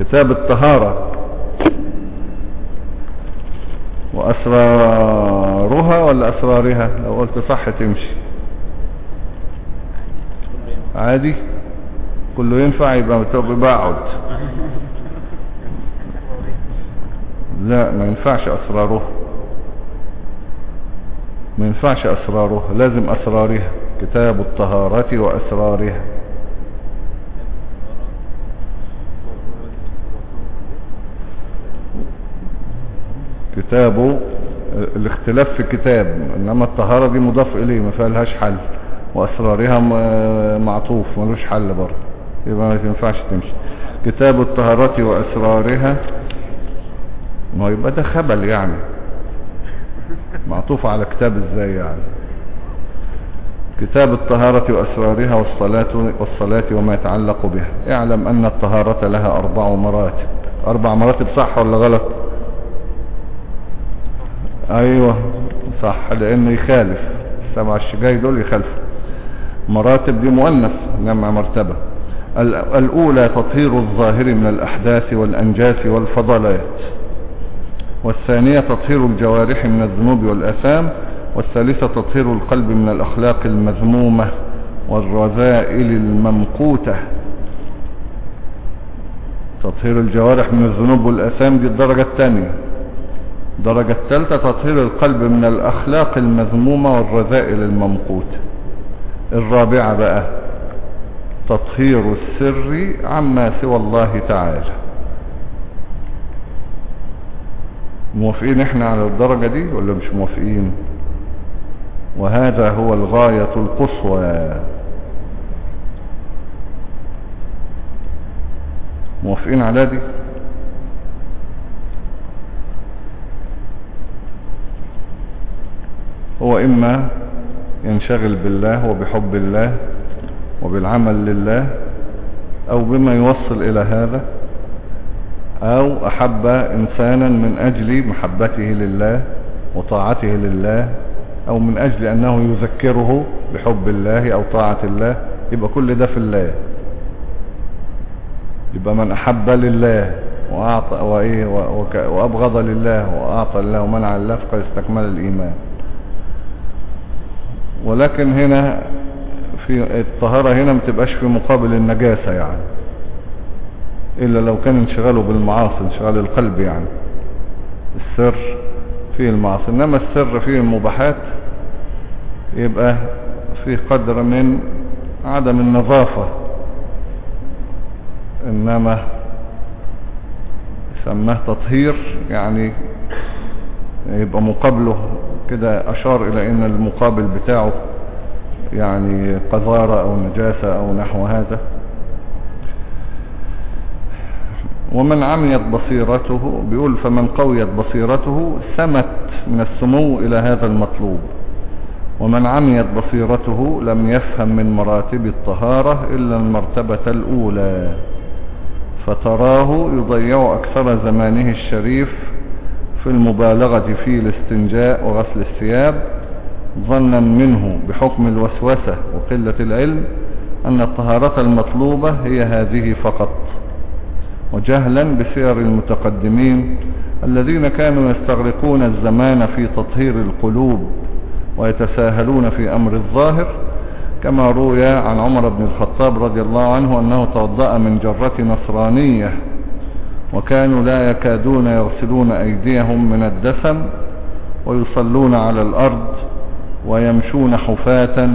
كتاب الطهارة. وأسرارها ولا أسرارها؟ لو قلت صح تمشي. عادي؟ كله ينفع يبقى بقعد لا ما ينفعش أسرارها ما ينفعش أسرارها لازم أسرارها. كتاب الطهارة وأسرارها. كتابه الاختلاف في كتاب إنما الطهارة دي مضاف إليه ما فيها لهاش حل وأسرارها معطوف ملوش حل برضه يبقى ما ينفعش تمشي. كتاب الطهارة وأسرارها ما يبقى ده خبل يعني. معطوف على كتاب إزاي يعني؟ كتاب الطهارة وأسرارها والصلاة, والصلاة وما يتعلق بها. اعلم أن الطهارة لها أربع مراتب. أربع مراتب صح ولا غلط؟ أيوة صح لأنه يخالف. السبع الشجاي دول يخالفوا مراتب دي مؤنث جمع مرتبة. الأولى تطهير الظاهر من الأحداث والأنجاس والفضلات. والثانية تطهير الجوارح من الذنوب والأثام. والثالثة تطهير القلب من الأخلاق المذمومة والرذائل الممقوتة. تطهير الجوارح من الذنوب والأثام دي الدرجة الثانية. الدرجة الثالثة تطهير القلب من الأخلاق المذمومة والرذائل الممقوتة الرابعة بقى تطهير السر عما سوى الله تعالى. موافقين إحنا على الدرجة دي ولا مش موافقين؟ وهذا هو الغاية القصوى. موافقين على دي؟ هو إما ينشغل بالله وبحب الله وبالعمل لله أو بما يوصل إلى هذا أو أحب إنسانا من أجل محبته لله وطاعته لله أو من أجل أنه يذكره بحب الله أو طاعة الله يبقى كل ده في الله يبقى من أحب لله وأعطى وإيه وأبغض لله وأعطى الله ومنع الله فقد استكمل الإيمان ولكن هنا في الطهارة هنا ما تبقاش في مقابل النجاسة يعني. إلا لو كان انشغاله بالمعاصي انشغال القلب يعني. السر فيه المعاصي. إنما السر فيه المباحات يبقى فيه قدر من عدم النظافة. إنما سماه تطهير يعني يبقى مقابله كده أشار إلى أن المقابل بتاعه يعني قذارة أو نجاسة أو نحو هذا. ومن عميت بصيرته بيقول فمن قويت بصيرته سمت من السمو إلى هذا المطلوب. ومن عميت بصيرته لم يفهم من مراتب الطهارة إلا المرتبة الأولى فتراه يضيع أكثر زمانه الشريف في المبالغة في الاستنجاء وغسل الثياب ظنا منه بحكم الوسوسة وقلة العلم أن الطهارة المطلوبة هي هذه فقط. وجهلا بسير المتقدمين الذين كانوا يستغرقون الزمان في تطهير القلوب ويتساهلون في أمر الظاهر كما روي عن عمر بن الخطاب رضي الله عنه أنه توضأ من جرة نصرانية وكانوا لا يكادون يغسلون أيديهم من الدسم ويصلون على الأرض ويمشون حفاة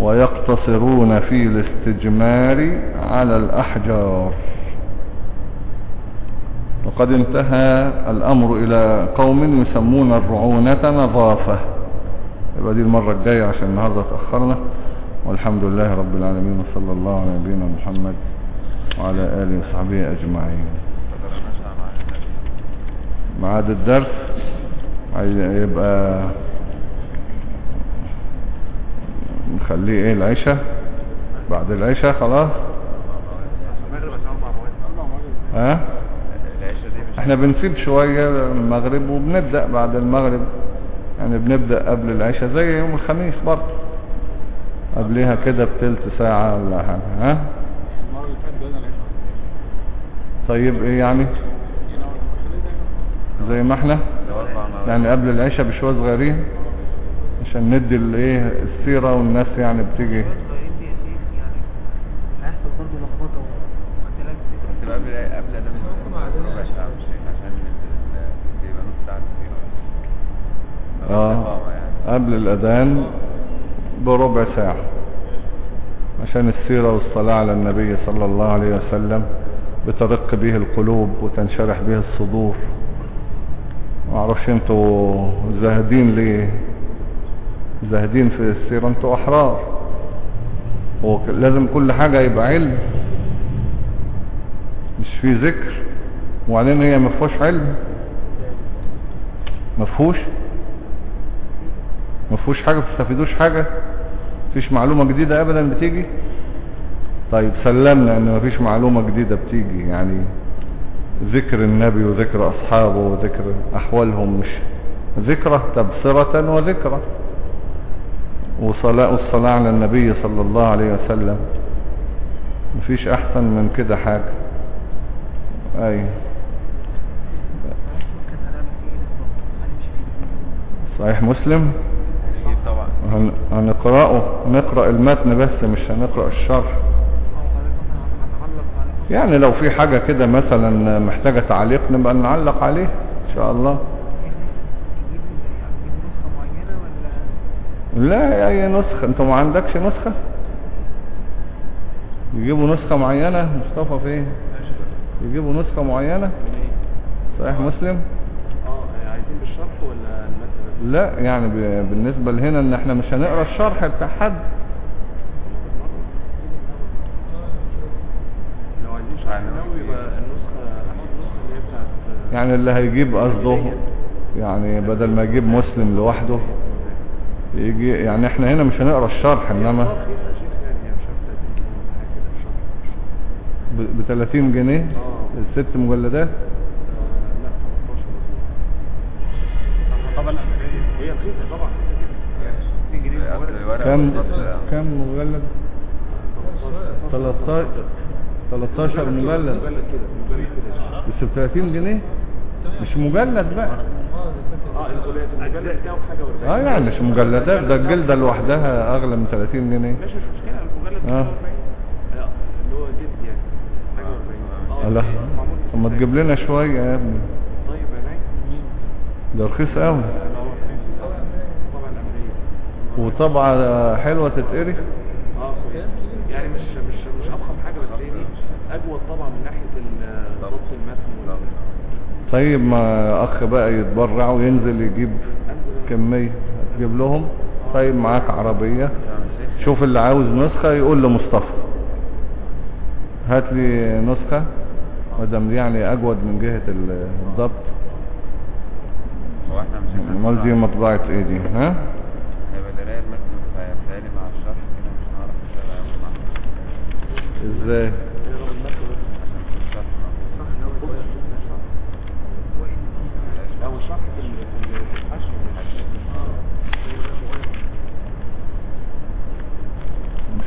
ويقتصرون في الاستجمار على الأحجار. وقد انتهى الأمر إلى قوم يسمون الرعونة نظافة. يبقى دي المرة الجاية عشان النهاردة تأخرنا والحمد لله رب العالمين وصلى الله على نبينا محمد وعلى آله وصحبه أجمعين. معاد الدرس. يبقى نخليه إيه العشاء؟ بعد العشاء خلاص. ها؟ إحنا بنسيب شوية المغرب وبنبدأ بعد المغرب. يعني بنبدأ قبل العشاء زي يوم الخميس برضه. قبلها كده بتلت ساعة ولا حاجة ها؟ طيب إيه يعني؟ زي ما إحنا. يعني قبل العشاء بشوية صغيرين. عشان ندي الايه السيرة والناس يعني بتيجي. آه قبل الأذان بربع ساعة. عشان السيرة والصلاة على النبي صلى الله عليه وسلم بترق به القلوب وتنشرح به الصدور. معرفش أنتوا زاهدين ليه؟ زاهدين في السيرة؟ أنتوا أحرار. ولازم كل حاجة يبقى علم. مش في ذكر. وبعدين هي ما فيهوش علم. ما فيهوش. حاجة بتستفيدوش حاجة. مفيش معلومة جديدة ابدا بتيجي. طيب سلمنا إن مفيش معلومة جديدة بتيجي يعني ذكر النبي وذكر أصحابه وذكر أحوالهم مش ذكرى تبصرة وذكرى وصلاة الصلاة على النبي صلى الله عليه وسلم. مفيش أحسن من كده حاجة. فيه صحيح مسلم. هنقرأه. نقرأ المتن بس مش هنقرأ الشرح أو حضرتك مثلا هنعلق على يعني لو في حاجة كده مثلا محتاجة تعليق نبقى نعلق عليه إن شاء الله. لا أي نسخة؟ انت ما عندكش نسخة؟ يجيبوا نسخة معينة؟ مصطفى فين يجيبوا نسخة معينة؟ صحيح مسلم؟ آه عايزين بالشرح ولا لا يعني بالنسبة لهنا إن إحنا مش هنقرأ الشرح بتاع حد لو عايزين شرح نووي يبقى النسخة النسخة اللي هي بتاعت يعني اللي هيجيب قصده يعني بدل ما يجيب مسلم لوحده يجي يعني إحنا هنا مش هنقرأ الشرح انما رخيصة يا شيخ هي مش عارف 30 جنيه ولا حاجة كده الشرح ب 30 جنيه؟ الست مجلدات؟ لا 15 طبعا هي رخيصة طبعا 60 جنيه أصل الورق كم. كم مجلد؟ 13 13 مجلد. ب 30 جنيه؟ مش مجلد بقى. آه الغلاف المجلد بتاعه بحاجة و40 آه يعني مش مجلدات. ده الجلدة لوحدها أغلى من 30 جنيه. ماشي مش مشكلة. المجلد 40 آه، اللي هو جلد يعني حاجة و40 آه الله. معمول طب ما تجيب لنا شوية يا ابني. طيب يا نايم ده رخيص قوي طبعا الأمرية وطبعة حلوة تتقري. آه كويس يعني مش مش مش أضخم حاجة بس هي دي أجود طبعا من ناحية ال- ضبط المتن. طيب ما أخ بقى يتبرع وينزل يجيب كمية. تجيب لهم؟ طيب معاك عربية. شوف اللي عاوز نسخة يقول لمصطفى. هات لي نسخة مادام دي يعني أجود من جهة ال- الضبط. هو إحنا مش امال دي مطبعة إيه دي ها هيبقى المتن مع الشرح كده مش هنعرف إزاي عشان في الشرح أو شرح في ال- في ال- في الحشو مش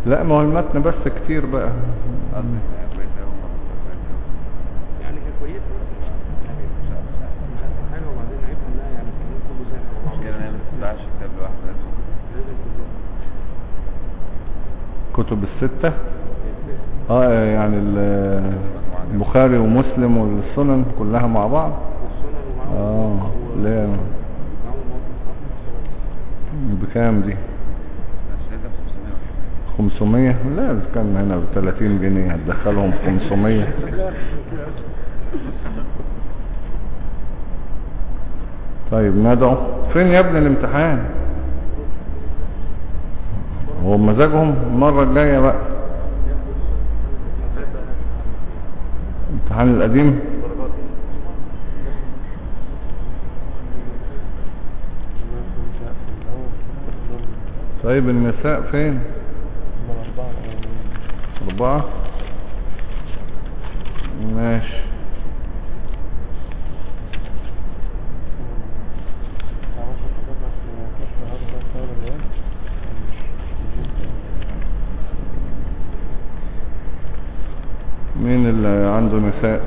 ما بتتباعش كتاب لوحده بس لازم كله كتب الستة؟ آه يعني ال- البخاري ومسلم والسنن كلها مع بعض؟ آه لا. الموقع بكام دي؟ 500 وشوية 500 لا إذا كان هنا ب 30 جنيه هتدخلهم 500 طيب ندعو. فين يا ابني الامتحان؟ هو مزاجهم المرة الجاية بقى. امتحان القديم. طيب النساء فين؟ أربعة مين اللي عنده نساء؟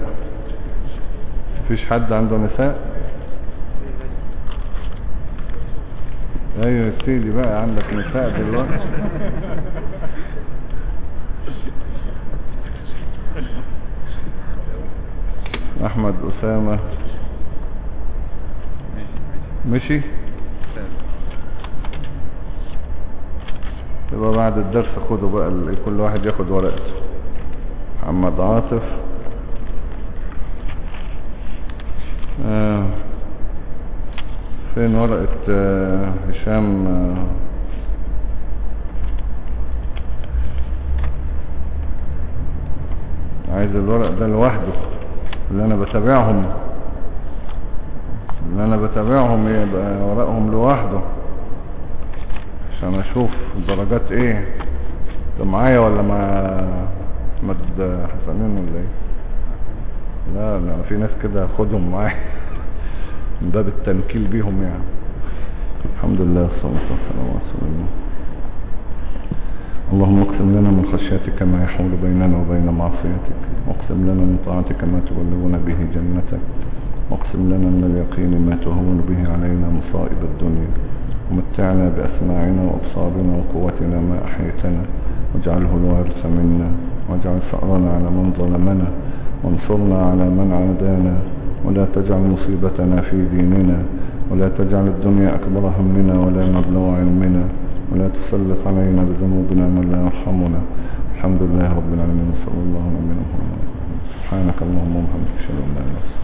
مفيش حد عنده نساء؟ أيوه يا سيدي بقى عندك نساء دلوقتي. أحمد أسامة مشي يبقى بعد الدرس خدوا بقى كل واحد ياخد ورقته محمد عاطف آه. فين ورقة آه، هشام آه. عايز الورق ده لوحده اللي أنا بتابعهم اللي أنا بتابعهم يبقى ورقهم لوحده عشان أشوف الدرجات إيه؟ ده معايا ولا مع احمد حسنين ولا إيه؟ لا لا في ناس كده خدهم معايا من باب التنكيل بيهم يعني. الحمد لله والصلاة والسلام على رسول الله. اللهم اقسم من خشيتك ما يحول بيننا وبين معصيتك. واقسم لنا من طاعتك ما تبلغنا به جنتك. واقسم لنا من اليقين ما تهون به علينا مصائب الدنيا. ومتعنا بأسماعنا وأبصارنا وقوتنا ما أحيتنا. واجعله الوارث منا. واجعل ثأرنا على من ظلمنا. وانصرنا على من عادانا. ولا تجعل مصيبتنا في ديننا. ولا تجعل الدنيا أكبر همنا ولا مبلغ علمنا. ولا تسلط علينا بذنوبنا من لا يرحمنا. الحمد لله رب العالمين صلى الله عليه وسلم سبحانك اللهم وبحمدك أشهد أن لا إله إلا أنت.